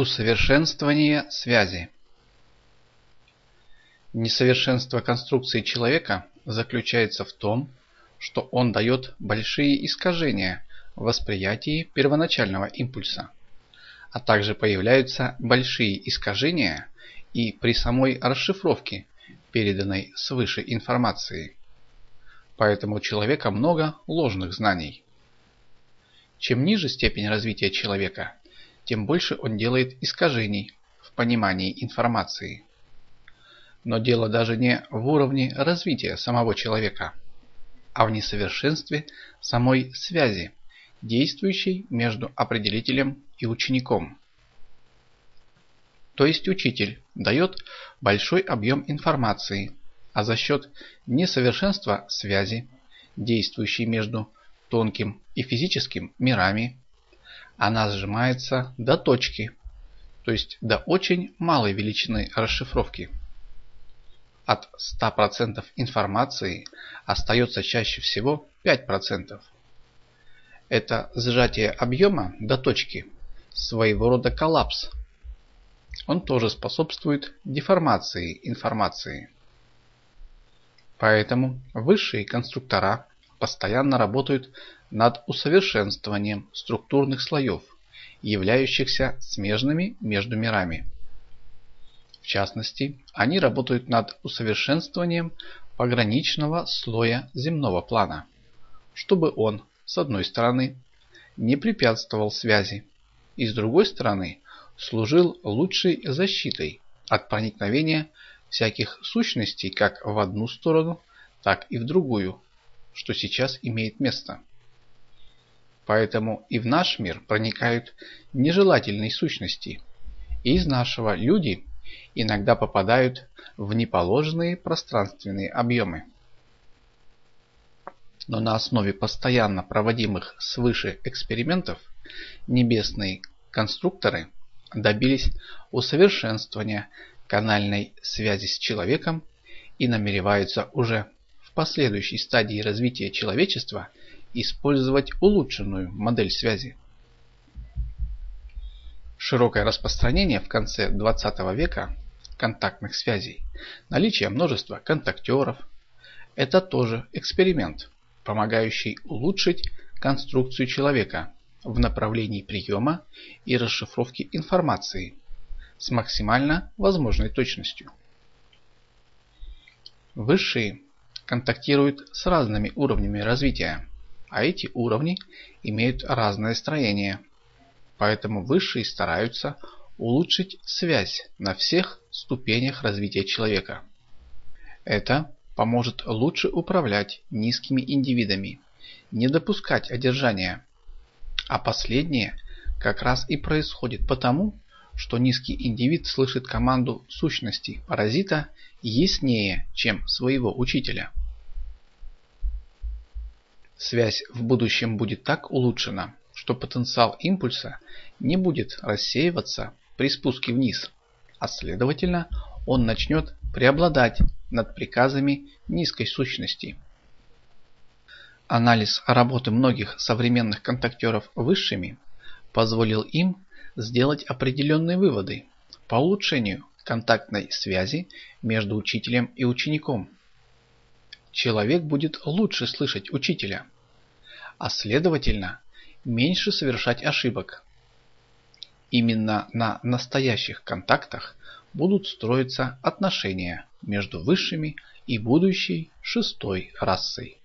Усовершенствование связи Несовершенство конструкции человека заключается в том, что он дает большие искажения в восприятии первоначального импульса, а также появляются большие искажения и при самой расшифровке переданной свыше информации. Поэтому у человека много ложных знаний. Чем ниже степень развития человека, тем больше он делает искажений в понимании информации. Но дело даже не в уровне развития самого человека, а в несовершенстве самой связи, действующей между определителем и учеником. То есть учитель дает большой объем информации, а за счет несовершенства связи, действующей между тонким и физическим мирами, она сжимается до точки, то есть до очень малой величины расшифровки. От 100% информации остается чаще всего 5%. Это сжатие объема до точки, своего рода коллапс. Он тоже способствует деформации информации. Поэтому высшие конструктора постоянно работают над усовершенствованием структурных слоев, являющихся смежными между мирами. В частности, они работают над усовершенствованием пограничного слоя земного плана, чтобы он, с одной стороны, не препятствовал связи, и с другой стороны, служил лучшей защитой от проникновения всяких сущностей как в одну сторону, так и в другую, что сейчас имеет место. Поэтому и в наш мир проникают нежелательные сущности, и из нашего люди иногда попадают в неположенные пространственные объемы. Но на основе постоянно проводимых свыше экспериментов небесные конструкторы добились усовершенствования канальной связи с человеком и намереваются уже в последующей стадии развития человечества использовать улучшенную модель связи. Широкое распространение в конце 20 века контактных связей, наличие множества контактеров – это тоже эксперимент, помогающий улучшить конструкцию человека в направлении приема и расшифровки информации с максимально возможной точностью. Высшие контактируют с разными уровнями развития, а эти уровни имеют разное строение. Поэтому высшие стараются улучшить связь на всех ступенях развития человека. Это поможет лучше управлять низкими индивидами, не допускать одержания. А последнее как раз и происходит потому, что низкий индивид слышит команду сущности паразита яснее, чем своего учителя. Связь в будущем будет так улучшена, что потенциал импульса не будет рассеиваться при спуске вниз, а следовательно он начнет преобладать над приказами низкой сущности. Анализ работы многих современных контактеров высшими позволил им сделать определенные выводы по улучшению контактной связи между учителем и учеником. Человек будет лучше слышать учителя, а следовательно меньше совершать ошибок. Именно на настоящих контактах будут строиться отношения между высшими и будущей шестой расой.